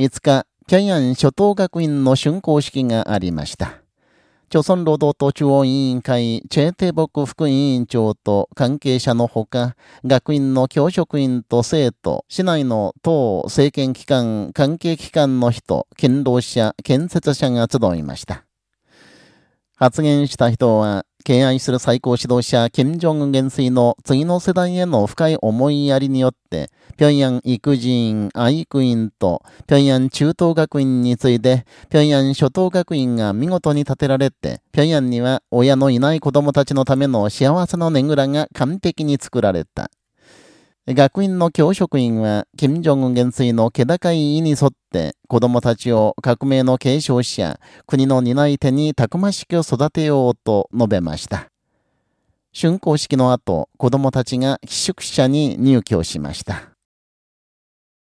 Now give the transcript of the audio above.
5日、平安初等学院の竣工式がありました。朝鮮労働党中央委員会、チェーテボク副委員長と関係者のほか、学院の教職員と生徒、市内の党、政権機関、関係機関の人、勤労者、建設者が集いました。発言した人は、敬愛する最高指導者、金正恩元帥の次の世代への深い思いやりによって、平壌育児院、愛育院と、平壌中等学院に次いで、平壌初等学院が見事に建てられて、平壌には親のいない子供たちのための幸せのねぐらが完璧に作られた。学院の教職員は、金正恩元帥の気高い意に沿って、子供たちを革命の継承者、国の担い手にたくましく育てようと述べました。竣工式の後、子供たちが寄宿舎に入居しました。